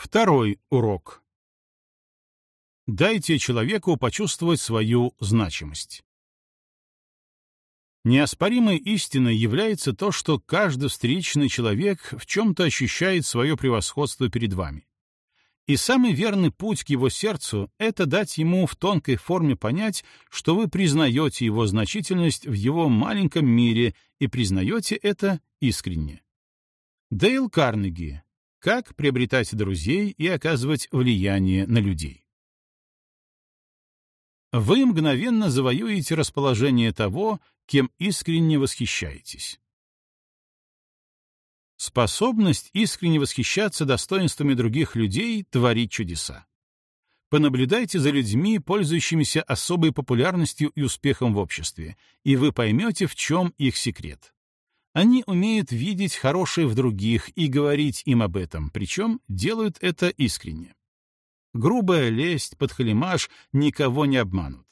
Второй урок. Дайте человеку почувствовать свою значимость. Неоспоримой истиной является то, что каждый встречный человек в чем-то ощущает свое превосходство перед вами. И самый верный путь к его сердцу — это дать ему в тонкой форме понять, что вы признаете его значительность в его маленьком мире и признаете это искренне. Дейл Карнеги. Как приобретать друзей и оказывать влияние на людей. Вы мгновенно завоюете расположение того, кем искренне восхищаетесь. Способность искренне восхищаться достоинствами других людей творит чудеса. Понаблюдайте за людьми, пользующимися особой популярностью и успехом в обществе, и вы поймете, в чем их секрет. Они умеют видеть хорошее в других и говорить им об этом, причем делают это искренне. Грубая лесть, подхалимаш никого не обманут.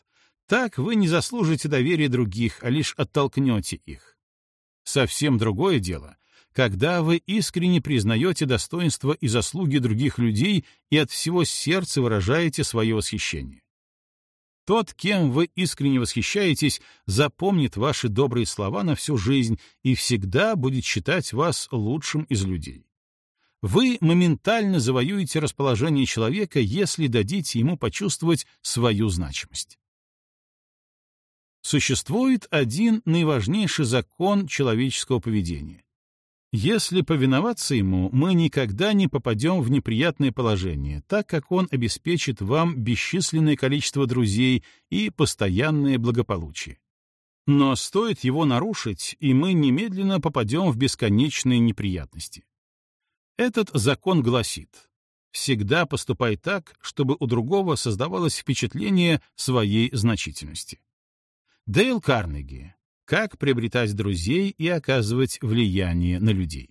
Так вы не заслужите доверия других, а лишь оттолкнете их. Совсем другое дело, когда вы искренне признаете достоинство и заслуги других людей и от всего сердца выражаете свое восхищение. Тот, кем вы искренне восхищаетесь, запомнит ваши добрые слова на всю жизнь и всегда будет считать вас лучшим из людей. Вы моментально завоюете расположение человека, если дадите ему почувствовать свою значимость. Существует один наиважнейший закон человеческого поведения. Если повиноваться ему, мы никогда не попадем в неприятное положение, так как он обеспечит вам бесчисленное количество друзей и постоянное благополучие. Но стоит его нарушить, и мы немедленно попадем в бесконечные неприятности. Этот закон гласит, всегда поступай так, чтобы у другого создавалось впечатление своей значительности. Дейл Карнеги, как приобретать друзей и оказывать влияние на людей.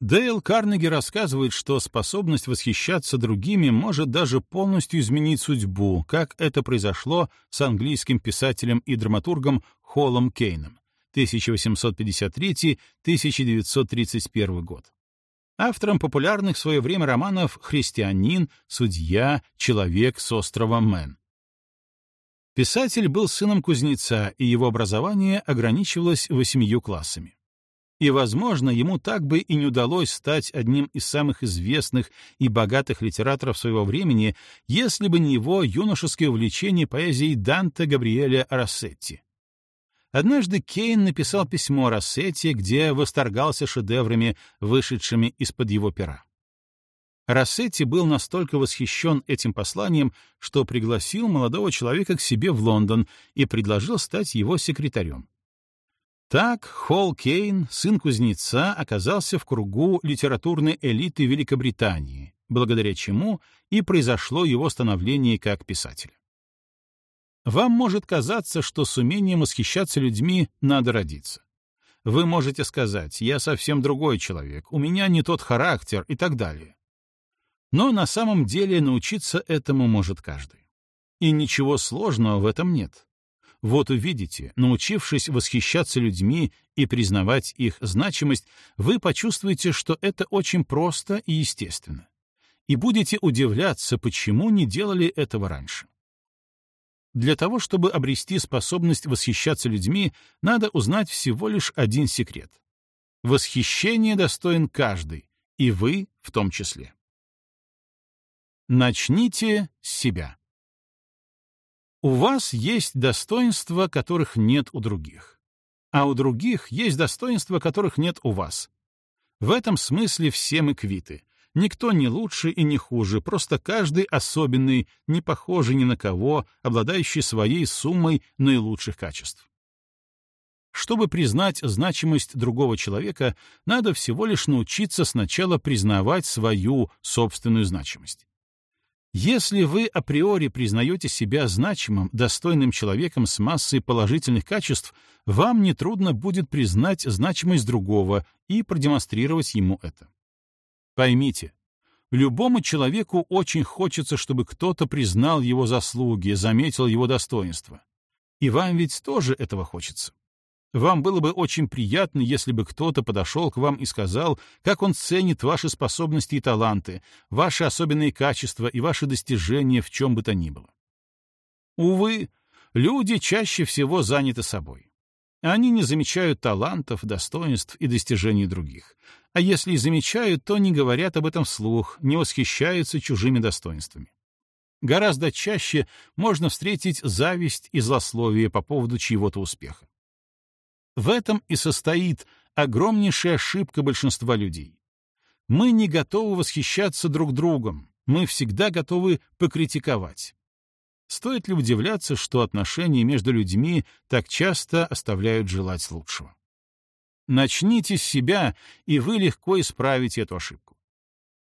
Дейл Карнеги рассказывает, что способность восхищаться другими может даже полностью изменить судьбу, как это произошло с английским писателем и драматургом Холлом Кейном 1853-1931 год. Автором популярных в свое время романов «Христианин», «Судья», «Человек с острова Мэн». Писатель был сыном кузнеца, и его образование ограничивалось восемью классами. И, возможно, ему так бы и не удалось стать одним из самых известных и богатых литераторов своего времени, если бы не его юношеское увлечение поэзией Данте Габриэля Рассетти. Однажды Кейн написал письмо Рассетти, где восторгался шедеврами, вышедшими из-под его пера. Рассетти был настолько восхищен этим посланием, что пригласил молодого человека к себе в Лондон и предложил стать его секретарем. Так Холл Кейн, сын кузнеца, оказался в кругу литературной элиты Великобритании, благодаря чему и произошло его становление как писателя. Вам может казаться, что с умением восхищаться людьми надо родиться. Вы можете сказать «я совсем другой человек, у меня не тот характер» и так далее. Но на самом деле научиться этому может каждый. И ничего сложного в этом нет. Вот увидите, научившись восхищаться людьми и признавать их значимость, вы почувствуете, что это очень просто и естественно. И будете удивляться, почему не делали этого раньше. Для того, чтобы обрести способность восхищаться людьми, надо узнать всего лишь один секрет. Восхищение достоин каждый, и вы в том числе. Начните с себя. У вас есть достоинства, которых нет у других. А у других есть достоинства, которых нет у вас. В этом смысле все мы квиты. Никто не лучше и не хуже, просто каждый особенный, не похожий ни на кого, обладающий своей суммой наилучших качеств. Чтобы признать значимость другого человека, надо всего лишь научиться сначала признавать свою собственную значимость. Если вы априори признаете себя значимым, достойным человеком с массой положительных качеств, вам нетрудно будет признать значимость другого и продемонстрировать ему это. Поймите, любому человеку очень хочется, чтобы кто-то признал его заслуги, заметил его достоинство. И вам ведь тоже этого хочется. Вам было бы очень приятно, если бы кто-то подошел к вам и сказал, как он ценит ваши способности и таланты, ваши особенные качества и ваши достижения в чем бы то ни было. Увы, люди чаще всего заняты собой. Они не замечают талантов, достоинств и достижений других. А если и замечают, то не говорят об этом вслух, не восхищаются чужими достоинствами. Гораздо чаще можно встретить зависть и злословие по поводу чьего-то успеха. В этом и состоит огромнейшая ошибка большинства людей. Мы не готовы восхищаться друг другом, мы всегда готовы покритиковать. Стоит ли удивляться, что отношения между людьми так часто оставляют желать лучшего? Начните с себя, и вы легко исправите эту ошибку.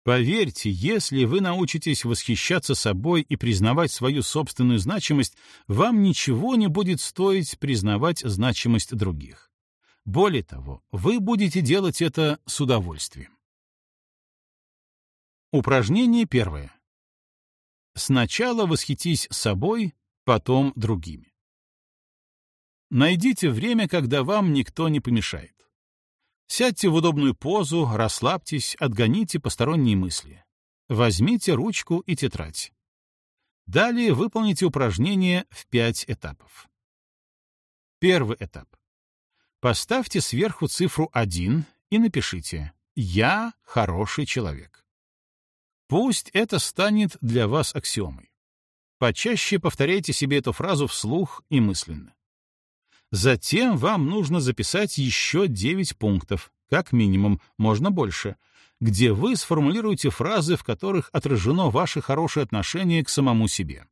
Поверьте, если вы научитесь восхищаться собой и признавать свою собственную значимость, вам ничего не будет стоить признавать значимость других. Более того, вы будете делать это с удовольствием. Упражнение первое. Сначала восхитись собой, потом другими. Найдите время, когда вам никто не помешает. Сядьте в удобную позу, расслабьтесь, отгоните посторонние мысли. Возьмите ручку и тетрадь. Далее выполните упражнение в пять этапов. Первый этап. Поставьте сверху цифру 1 и напишите «Я хороший человек». Пусть это станет для вас аксиомой. Почаще повторяйте себе эту фразу вслух и мысленно. Затем вам нужно записать еще 9 пунктов, как минимум, можно больше, где вы сформулируете фразы, в которых отражено ваше хорошее отношение к самому себе.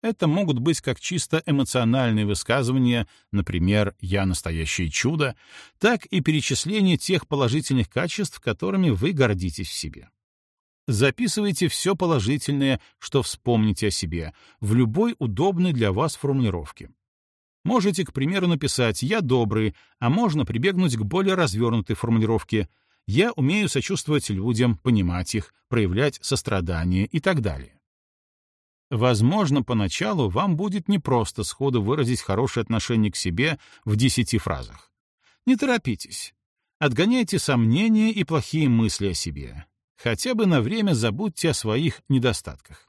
Это могут быть как чисто эмоциональные высказывания, например, «я настоящее чудо», так и перечисление тех положительных качеств, которыми вы гордитесь в себе. Записывайте все положительное, что вспомните о себе, в любой удобной для вас формулировке. Можете, к примеру, написать «я добрый», а можно прибегнуть к более развернутой формулировке «я умею сочувствовать людям, понимать их, проявлять сострадание» и так далее. Возможно, поначалу вам будет непросто сходу выразить хорошее отношение к себе в десяти фразах. Не торопитесь. Отгоняйте сомнения и плохие мысли о себе. Хотя бы на время забудьте о своих недостатках.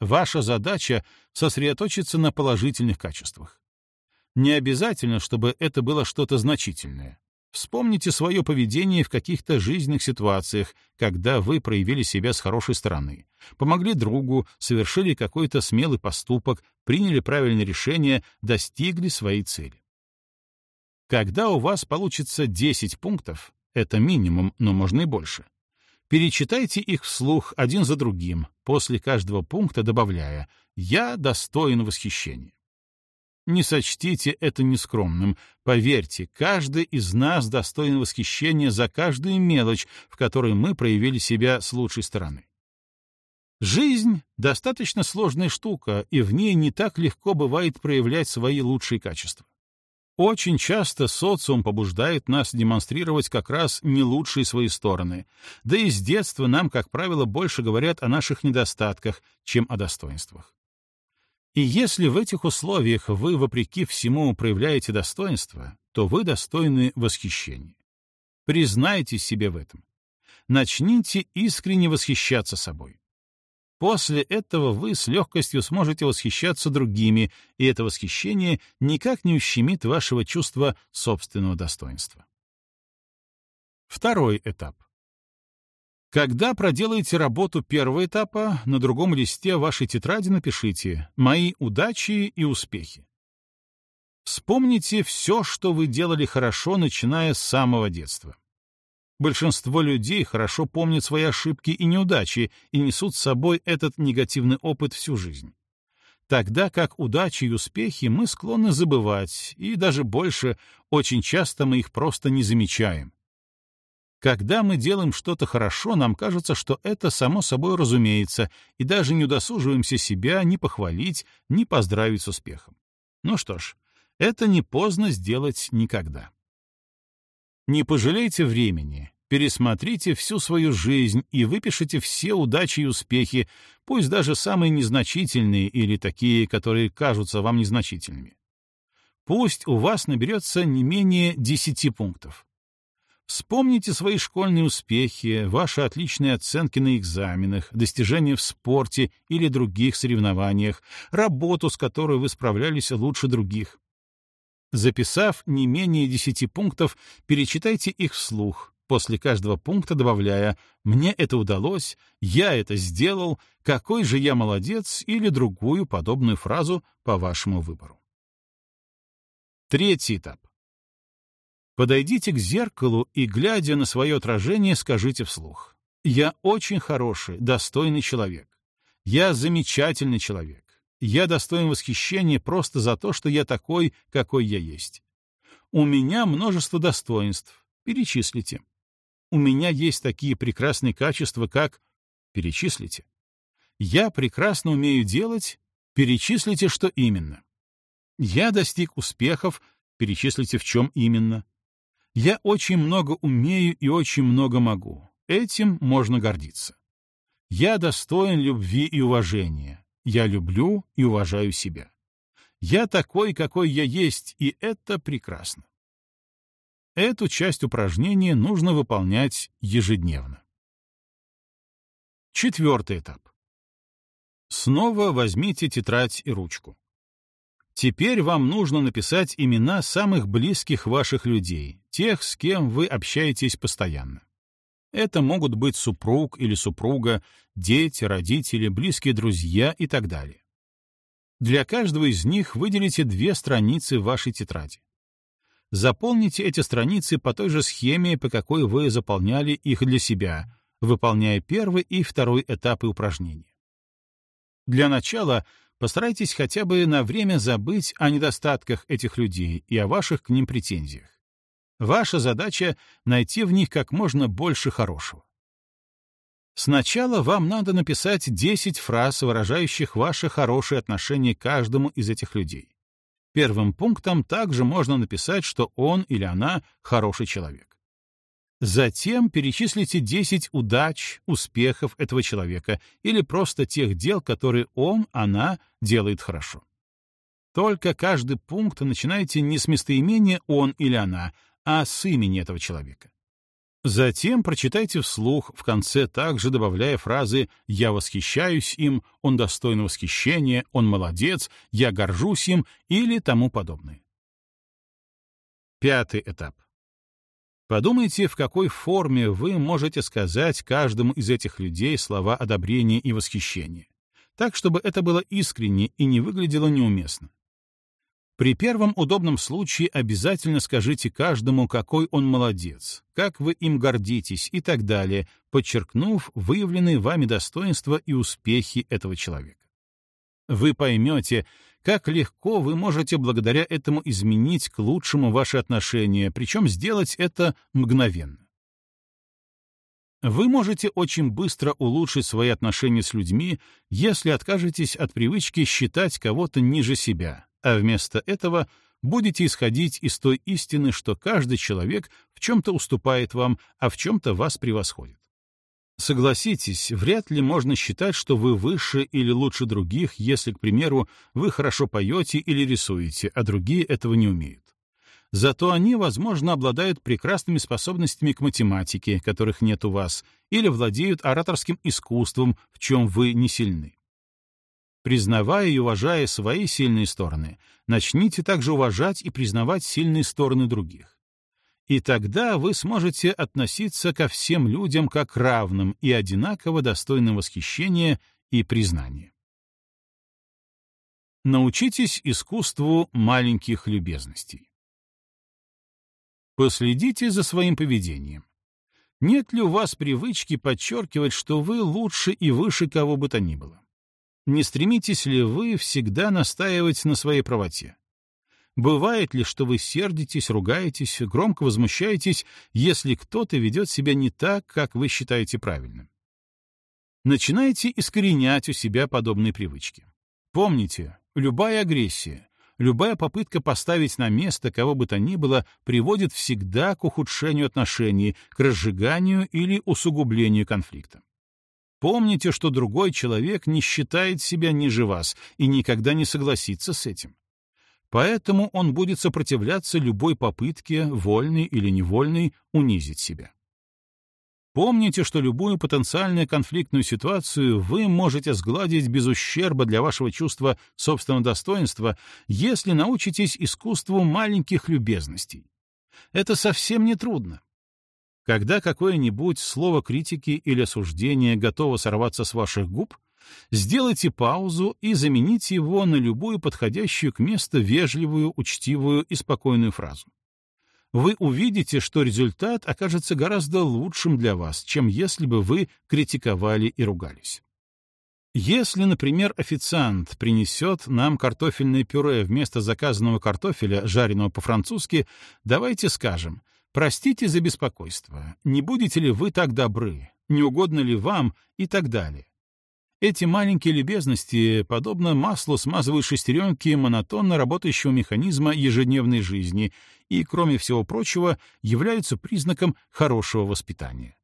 Ваша задача — сосредоточиться на положительных качествах. Не обязательно, чтобы это было что-то значительное. Вспомните свое поведение в каких-то жизненных ситуациях, когда вы проявили себя с хорошей стороны, помогли другу, совершили какой-то смелый поступок, приняли правильное решение, достигли своей цели. Когда у вас получится 10 пунктов, это минимум, но можно и больше, перечитайте их вслух один за другим, после каждого пункта добавляя «Я достоин восхищения». Не сочтите это нескромным. Поверьте, каждый из нас достоин восхищения за каждую мелочь, в которой мы проявили себя с лучшей стороны. Жизнь — достаточно сложная штука, и в ней не так легко бывает проявлять свои лучшие качества. Очень часто социум побуждает нас демонстрировать как раз не лучшие свои стороны, да и с детства нам, как правило, больше говорят о наших недостатках, чем о достоинствах. И если в этих условиях вы, вопреки всему, проявляете достоинство, то вы достойны восхищения. Признайтесь себе в этом. Начните искренне восхищаться собой. После этого вы с легкостью сможете восхищаться другими, и это восхищение никак не ущемит вашего чувства собственного достоинства. Второй этап. Когда проделаете работу первого этапа, на другом листе вашей тетради напишите «Мои удачи и успехи». Вспомните все, что вы делали хорошо, начиная с самого детства. Большинство людей хорошо помнят свои ошибки и неудачи и несут с собой этот негативный опыт всю жизнь. Тогда как удачи и успехи мы склонны забывать, и даже больше, очень часто мы их просто не замечаем, когда мы делаем что-то хорошо, нам кажется, что это само собой разумеется, и даже не удосуживаемся себя ни похвалить, ни поздравить с успехом. Ну что ж, это не поздно сделать никогда. Не пожалейте времени, пересмотрите всю свою жизнь и выпишите все удачи и успехи, пусть даже самые незначительные или такие, которые кажутся вам незначительными. Пусть у вас наберется не менее 10 пунктов. Вспомните свои школьные успехи, ваши отличные оценки на экзаменах, достижения в спорте или других соревнованиях, работу, с которой вы справлялись лучше других. Записав не менее 10 пунктов, перечитайте их вслух, после каждого пункта добавляя «мне это удалось», «я это сделал», «какой же я молодец» или другую подобную фразу по вашему выбору. Третий этап. Подойдите к зеркалу и, глядя на свое отражение, скажите вслух. «Я очень хороший, достойный человек. Я замечательный человек. Я достоин восхищения просто за то, что я такой, какой я есть. У меня множество достоинств. Перечислите. У меня есть такие прекрасные качества, как... Перечислите. Я прекрасно умею делать. Перечислите, что именно. Я достиг успехов, перечислите в чем именно. Я очень много умею и очень много могу. Этим можно гордиться. Я достоин любви и уважения. Я люблю и уважаю себя. Я такой, какой я есть, и это прекрасно. Эту часть упражнения нужно выполнять ежедневно. Четвертый этап. Снова возьмите тетрадь и ручку. Теперь вам нужно написать имена самых близких ваших людей, тех, с кем вы общаетесь постоянно. Это могут быть супруг или супруга, дети, родители, близкие друзья и так далее. Для каждого из них выделите две страницы вашей тетради. Заполните эти страницы по той же схеме, по какой вы заполняли их для себя, выполняя первый и второй этапы упражнения. Для начала постарайтесь хотя бы на время забыть о недостатках этих людей и о ваших к ним претензиях. Ваша задача — найти в них как можно больше хорошего. Сначала вам надо написать 10 фраз, выражающих ваше хорошее отношение к каждому из этих людей. Первым пунктом также можно написать, что он или она хороший человек. Затем перечислите 10 удач, успехов этого человека или просто тех дел, которые он, она делает хорошо. Только каждый пункт начинайте не с местоимения «он» или «она», а с имени этого человека. Затем прочитайте вслух, в конце также добавляя фразы «я восхищаюсь им», «он достоин восхищения», «он молодец», «я горжусь им» или тому подобное. Пятый этап. Подумайте, в какой форме вы можете сказать каждому из этих людей слова одобрения и восхищения, так, чтобы это было искренне и не выглядело неуместно. При первом удобном случае обязательно скажите каждому, какой он молодец, как вы им гордитесь и так далее, подчеркнув выявленные вами достоинства и успехи этого человека. Вы поймете, как легко вы можете благодаря этому изменить к лучшему ваши отношения, причем сделать это мгновенно. Вы можете очень быстро улучшить свои отношения с людьми, если откажетесь от привычки считать кого-то ниже себя, а вместо этого будете исходить из той истины, что каждый человек в чем-то уступает вам, а в чем-то вас превосходит. Согласитесь, вряд ли можно считать, что вы выше или лучше других, если, к примеру, вы хорошо поете или рисуете, а другие этого не умеют. Зато они, возможно, обладают прекрасными способностями к математике, которых нет у вас, или владеют ораторским искусством, в чем вы не сильны. Признавая и уважая свои сильные стороны, начните также уважать и признавать сильные стороны других и тогда вы сможете относиться ко всем людям как равным и одинаково достойным восхищения и признания. Научитесь искусству маленьких любезностей. Последите за своим поведением. Нет ли у вас привычки подчеркивать, что вы лучше и выше кого бы то ни было? Не стремитесь ли вы всегда настаивать на своей правоте? Бывает ли, что вы сердитесь, ругаетесь, громко возмущаетесь, если кто-то ведет себя не так, как вы считаете правильным? Начинайте искоренять у себя подобные привычки. Помните, любая агрессия, любая попытка поставить на место кого бы то ни было приводит всегда к ухудшению отношений, к разжиганию или усугублению конфликта. Помните, что другой человек не считает себя ниже вас и никогда не согласится с этим. Поэтому он будет сопротивляться любой попытке, вольной или невольной, унизить себя. Помните, что любую потенциально конфликтную ситуацию вы можете сгладить без ущерба для вашего чувства собственного достоинства, если научитесь искусству маленьких любезностей. Это совсем не трудно. Когда какое-нибудь слово критики или осуждения готово сорваться с ваших губ, сделайте паузу и замените его на любую подходящую к месту вежливую, учтивую и спокойную фразу вы увидите, что результат окажется гораздо лучшим для вас, чем если бы вы критиковали и ругались. Если, например, официант принесет нам картофельное пюре вместо заказанного картофеля, жареного по-французски, давайте скажем, простите за беспокойство, не будете ли вы так добры, не угодно ли вам и так далее. Эти маленькие любезности, подобно маслу, смазывают шестеренки монотонно работающего механизма ежедневной жизни и, кроме всего прочего, являются признаком хорошего воспитания.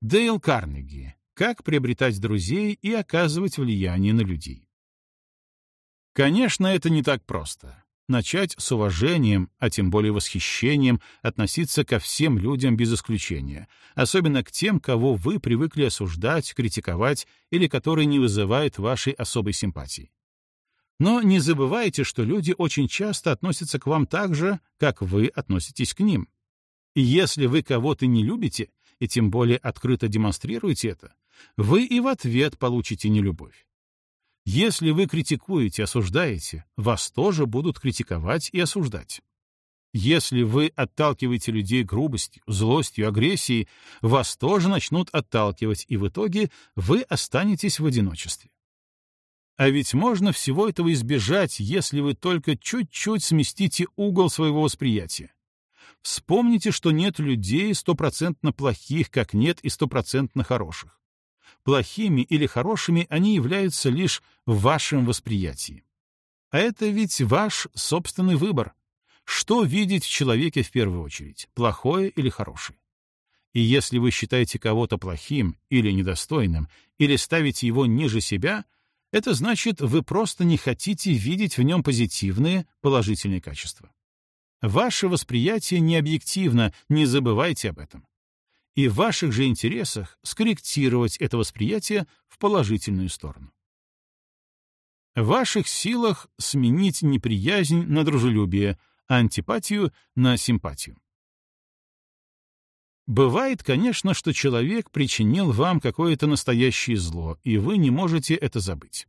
Дейл Карнеги. Как приобретать друзей и оказывать влияние на людей. Конечно, это не так просто начать с уважением, а тем более восхищением, относиться ко всем людям без исключения, особенно к тем, кого вы привыкли осуждать, критиковать или которые не вызывают вашей особой симпатии. Но не забывайте, что люди очень часто относятся к вам так же, как вы относитесь к ним. И если вы кого-то не любите, и тем более открыто демонстрируете это, вы и в ответ получите нелюбовь. Если вы критикуете, осуждаете, вас тоже будут критиковать и осуждать. Если вы отталкиваете людей грубостью, злостью, агрессией, вас тоже начнут отталкивать, и в итоге вы останетесь в одиночестве. А ведь можно всего этого избежать, если вы только чуть-чуть сместите угол своего восприятия. Вспомните, что нет людей стопроцентно плохих, как нет и стопроцентно хороших плохими или хорошими они являются лишь в вашем восприятии. А это ведь ваш собственный выбор. Что видеть в человеке в первую очередь, плохое или хорошее? И если вы считаете кого-то плохим или недостойным, или ставите его ниже себя, это значит, вы просто не хотите видеть в нем позитивные, положительные качества. Ваше восприятие не объективно, не забывайте об этом и в ваших же интересах скорректировать это восприятие в положительную сторону. В ваших силах сменить неприязнь на дружелюбие, а антипатию на симпатию. Бывает, конечно, что человек причинил вам какое-то настоящее зло, и вы не можете это забыть.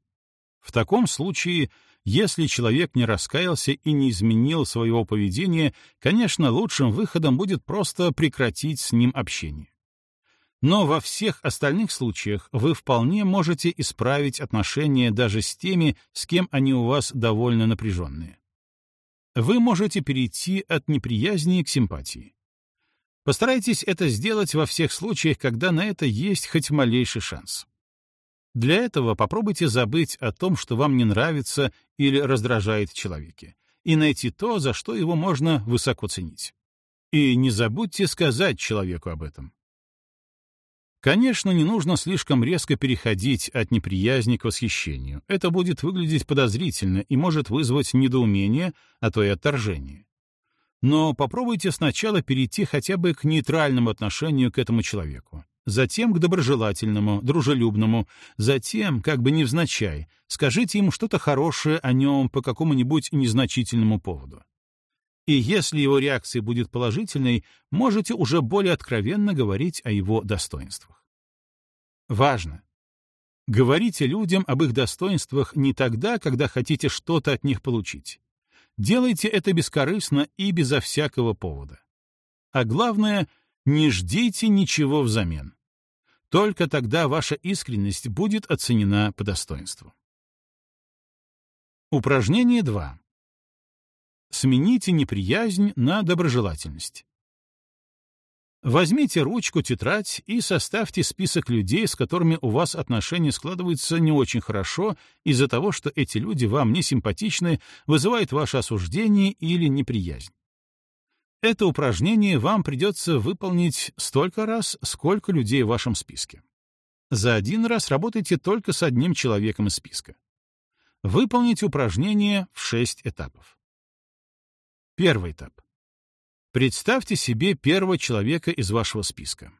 В таком случае если человек не раскаялся и не изменил своего поведения, конечно, лучшим выходом будет просто прекратить с ним общение. Но во всех остальных случаях вы вполне можете исправить отношения даже с теми, с кем они у вас довольно напряженные. Вы можете перейти от неприязни к симпатии. Постарайтесь это сделать во всех случаях, когда на это есть хоть малейший шанс. Для этого попробуйте забыть о том, что вам не нравится или раздражает человеке, и найти то, за что его можно высоко ценить. И не забудьте сказать человеку об этом. Конечно, не нужно слишком резко переходить от неприязни к восхищению. Это будет выглядеть подозрительно и может вызвать недоумение, а то и отторжение. Но попробуйте сначала перейти хотя бы к нейтральному отношению к этому человеку затем к доброжелательному, дружелюбному, затем, как бы невзначай, скажите ему что-то хорошее о нем по какому-нибудь незначительному поводу. И если его реакция будет положительной, можете уже более откровенно говорить о его достоинствах. Важно. Говорите людям об их достоинствах не тогда, когда хотите что-то от них получить. Делайте это бескорыстно и безо всякого повода. А главное, не ждите ничего взамен. Только тогда ваша искренность будет оценена по достоинству. Упражнение 2. Смените неприязнь на доброжелательность. Возьмите ручку, тетрадь и составьте список людей, с которыми у вас отношения складываются не очень хорошо из-за того, что эти люди вам не симпатичны, вызывают ваше осуждение или неприязнь. Это упражнение вам придется выполнить столько раз, сколько людей в вашем списке. За один раз работайте только с одним человеком из списка. Выполните упражнение в шесть этапов. Первый этап. Представьте себе первого человека из вашего списка.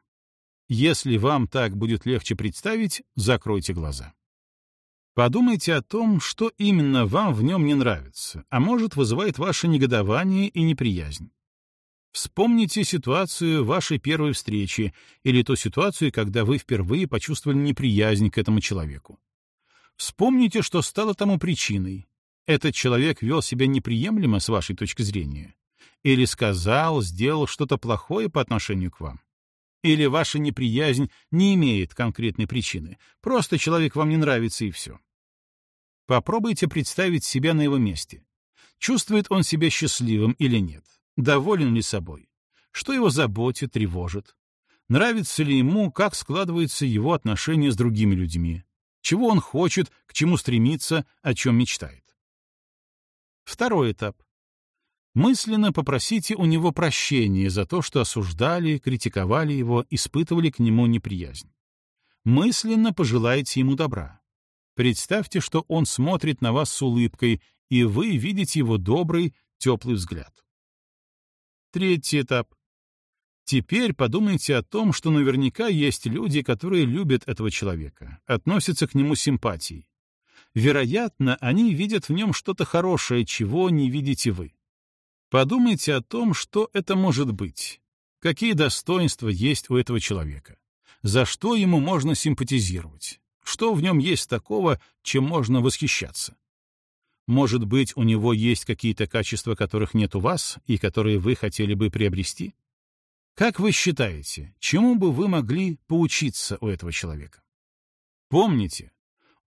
Если вам так будет легче представить, закройте глаза. Подумайте о том, что именно вам в нем не нравится, а может, вызывает ваше негодование и неприязнь. Вспомните ситуацию вашей первой встречи или ту ситуацию, когда вы впервые почувствовали неприязнь к этому человеку. Вспомните, что стало тому причиной. Этот человек вел себя неприемлемо с вашей точки зрения или сказал, сделал что-то плохое по отношению к вам. Или ваша неприязнь не имеет конкретной причины, просто человек вам не нравится и все. Попробуйте представить себя на его месте. Чувствует он себя счастливым или нет? Доволен ли собой? Что его заботит, тревожит? Нравится ли ему, как складываются его отношения с другими людьми? Чего он хочет, к чему стремится, о чем мечтает? Второй этап мысленно попросите у него прощения за то, что осуждали, критиковали его, испытывали к нему неприязнь. Мысленно пожелайте ему добра. Представьте, что он смотрит на вас с улыбкой, и вы видите его добрый, теплый взгляд. Третий этап. Теперь подумайте о том, что наверняка есть люди, которые любят этого человека, относятся к нему симпатией. Вероятно, они видят в нем что-то хорошее, чего не видите вы. Подумайте о том, что это может быть. Какие достоинства есть у этого человека? За что ему можно симпатизировать? Что в нем есть такого, чем можно восхищаться? Может быть, у него есть какие-то качества, которых нет у вас, и которые вы хотели бы приобрести? Как вы считаете, чему бы вы могли поучиться у этого человека? Помните,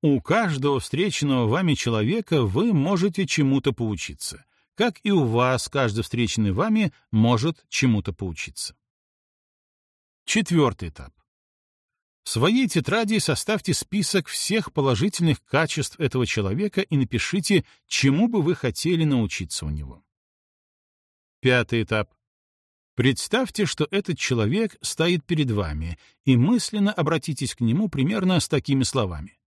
у каждого встреченного вами человека вы можете чему-то поучиться, как и у вас каждый встреченный вами может чему-то поучиться. Четвертый этап. В своей тетради составьте список всех положительных качеств этого человека и напишите, чему бы вы хотели научиться у него. Пятый этап. Представьте, что этот человек стоит перед вами, и мысленно обратитесь к нему примерно с такими словами.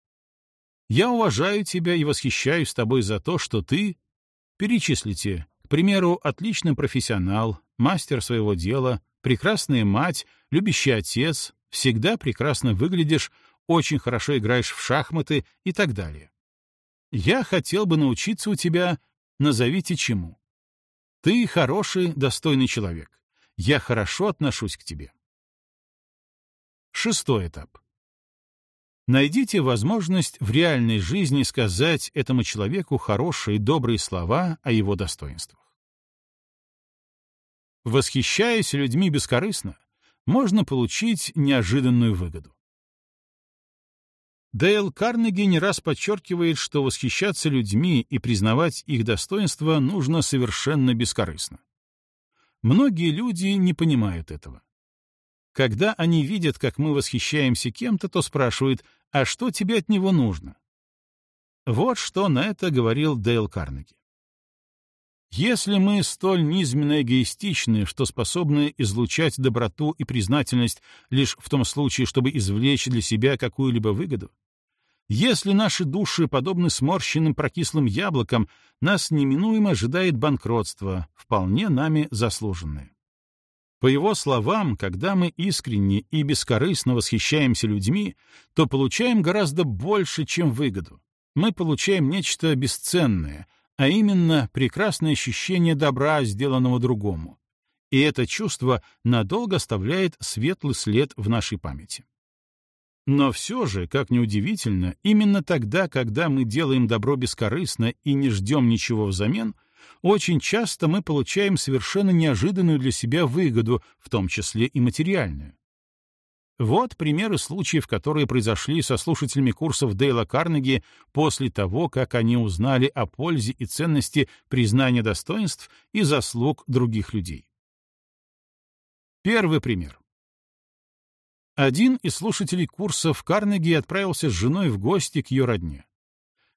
«Я уважаю тебя и восхищаюсь тобой за то, что ты Перечислите, к примеру, отличный профессионал, мастер своего дела, прекрасная мать, любящий отец, всегда прекрасно выглядишь, очень хорошо играешь в шахматы и так далее. Я хотел бы научиться у тебя, назовите чему. Ты хороший, достойный человек. Я хорошо отношусь к тебе. Шестой этап. Найдите возможность в реальной жизни сказать этому человеку хорошие, добрые слова о его достоинствах. Восхищаясь людьми бескорыстно, можно получить неожиданную выгоду. Дейл Карнеги не раз подчеркивает, что восхищаться людьми и признавать их достоинства нужно совершенно бескорыстно. Многие люди не понимают этого. Когда они видят, как мы восхищаемся кем-то, то спрашивают, а что тебе от него нужно? Вот что на это говорил Дейл Карнеги. Если мы столь низменно эгоистичны, что способны излучать доброту и признательность лишь в том случае, чтобы извлечь для себя какую-либо выгоду, если наши души подобны сморщенным прокислым яблокам, нас неминуемо ожидает банкротство, вполне нами заслуженное. По его словам, когда мы искренне и бескорыстно восхищаемся людьми, то получаем гораздо больше, чем выгоду. Мы получаем нечто бесценное, а именно прекрасное ощущение добра, сделанного другому. И это чувство надолго оставляет светлый след в нашей памяти. Но все же, как ни удивительно, именно тогда, когда мы делаем добро бескорыстно и не ждем ничего взамен, очень часто мы получаем совершенно неожиданную для себя выгоду, в том числе и материальную. Вот примеры случаев, которые произошли со слушателями курсов Дейла Карнеги после того, как они узнали о пользе и ценности признания достоинств и заслуг других людей. Первый пример. Один из слушателей курсов Карнеги отправился с женой в гости к ее родне.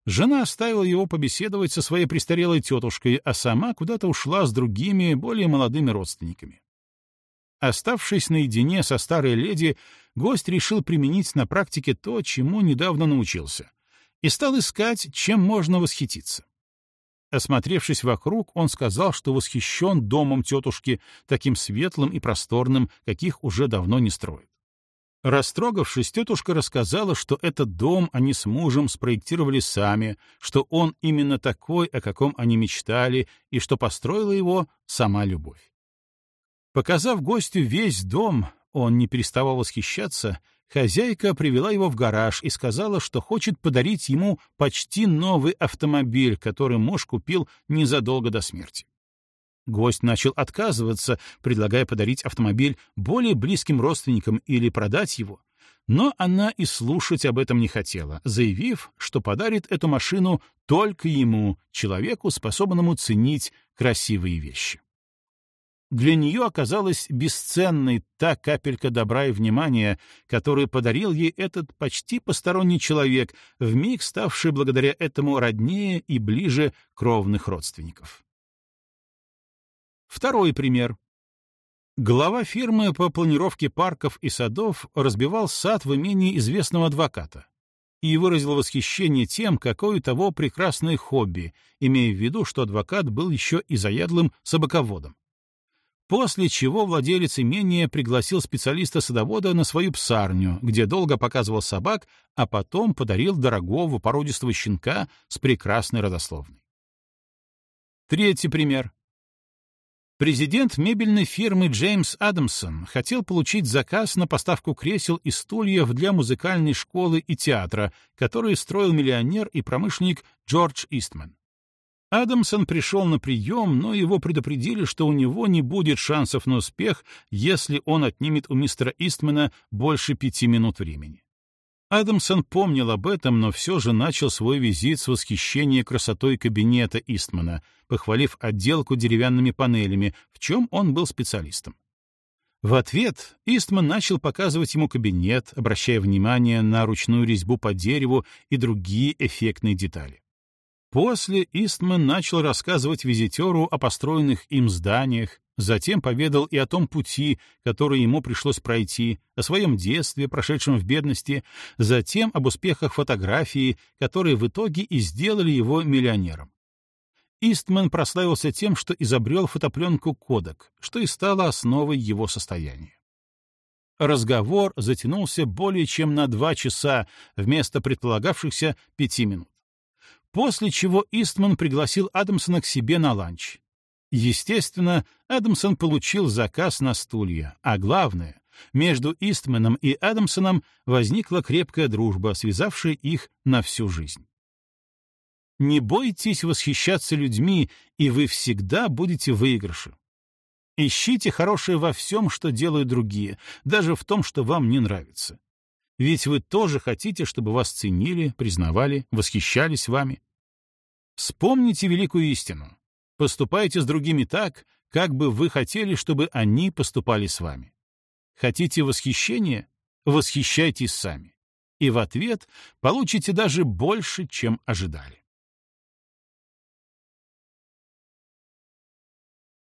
Жена оставила его побеседовать со своей престарелой тетушкой, а сама куда-то ушла с другими, более молодыми родственниками. Оставшись наедине со старой леди, гость решил применить на практике то, чему недавно научился, и стал искать, чем можно восхититься. Осмотревшись вокруг, он сказал, что восхищен домом тетушки, таким светлым и просторным, каких уже давно не строят. Растрогавшись, тетушка рассказала, что этот дом они с мужем спроектировали сами, что он именно такой, о каком они мечтали, и что построила его сама любовь. Показав гостю весь дом, он не переставал восхищаться, хозяйка привела его в гараж и сказала, что хочет подарить ему почти новый автомобиль, который муж купил незадолго до смерти. Гость начал отказываться, предлагая подарить автомобиль более близким родственникам или продать его, но она и слушать об этом не хотела, заявив, что подарит эту машину только ему, человеку, способному ценить красивые вещи. Для нее оказалась бесценной та капелька добра и внимания, которую подарил ей этот почти посторонний человек, вмиг ставший благодаря этому роднее и ближе кровных родственников. Второй пример. Глава фирмы по планировке парков и садов разбивал сад в имении известного адвоката и выразил восхищение тем, какое у того прекрасное хобби, имея в виду, что адвокат был еще и заядлым собаководом. После чего владелец имения пригласил специалиста-садовода на свою псарню, где долго показывал собак, а потом подарил дорогого породистого щенка с прекрасной родословной. Третий пример. Президент мебельной фирмы Джеймс Адамсон хотел получить заказ на поставку кресел и стульев для музыкальной школы и театра, которые строил миллионер и промышленник Джордж Истман. Адамсон пришел на прием, но его предупредили, что у него не будет шансов на успех, если он отнимет у мистера Истмана больше пяти минут времени. Адамсон помнил об этом, но все же начал свой визит с восхищения красотой кабинета Истмана, похвалив отделку деревянными панелями, в чем он был специалистом. В ответ Истман начал показывать ему кабинет, обращая внимание на ручную резьбу по дереву и другие эффектные детали. После Истман начал рассказывать визитеру о построенных им зданиях, затем поведал и о том пути, который ему пришлось пройти, о своем детстве, прошедшем в бедности, затем об успехах фотографии, которые в итоге и сделали его миллионером. Истман прославился тем, что изобрел фотопленку «Кодек», что и стало основой его состояния. Разговор затянулся более чем на два часа вместо предполагавшихся пяти минут. После чего Истман пригласил Адамсона к себе на ланч. Естественно, Адамсон получил заказ на стулья, а главное, между Истманом и Адамсоном возникла крепкая дружба, связавшая их на всю жизнь. Не бойтесь восхищаться людьми, и вы всегда будете в. Ищите хорошее во всем, что делают другие, даже в том, что вам не нравится. Ведь вы тоже хотите, чтобы вас ценили, признавали, восхищались вами. Вспомните великую истину. Поступайте с другими так, как бы вы хотели, чтобы они поступали с вами. Хотите восхищения? Восхищайтесь сами. И в ответ получите даже больше, чем ожидали.